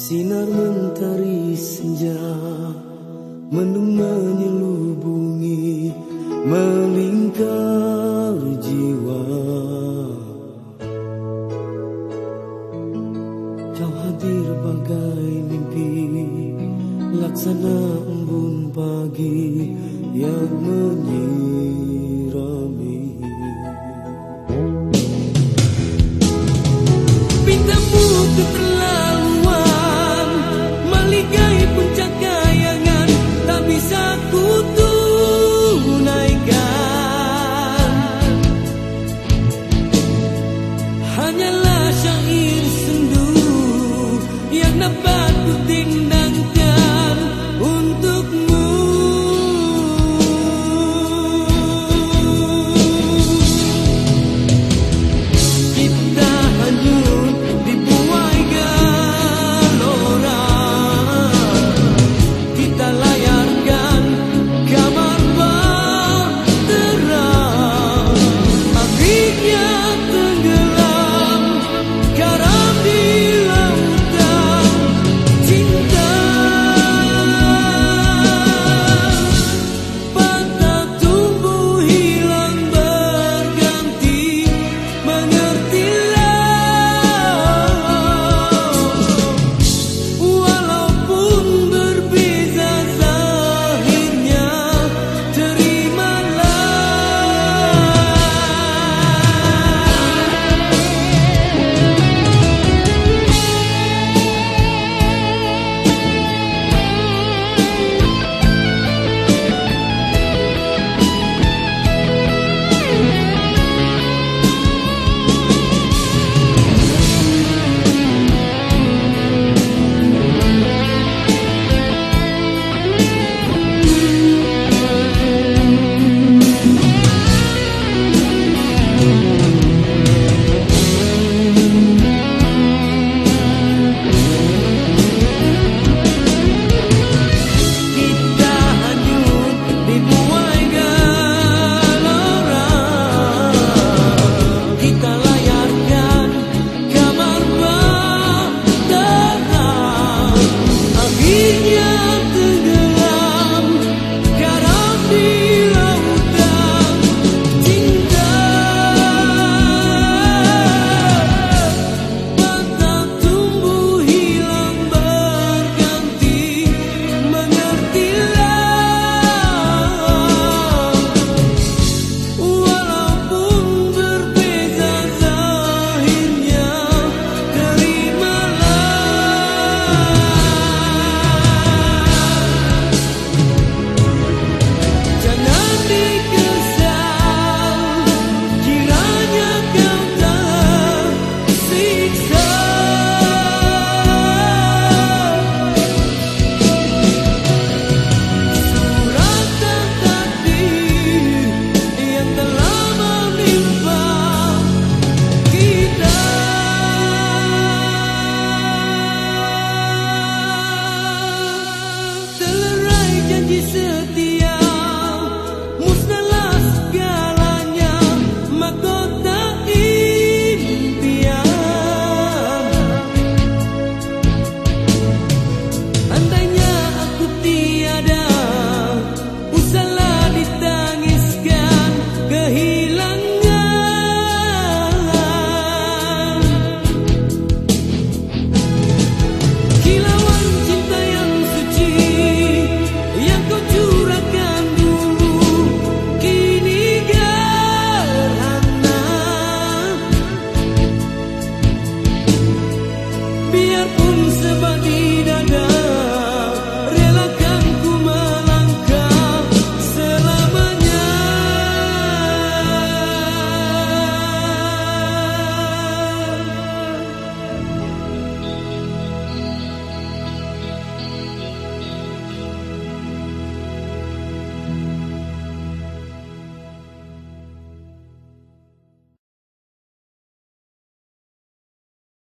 Sinar mentari senja menunggu menyelubungi Melingkar jiwa. Kau hadir bagai mimpi Laksana embun pagi Yang menyirami. Pintamu keterlaluan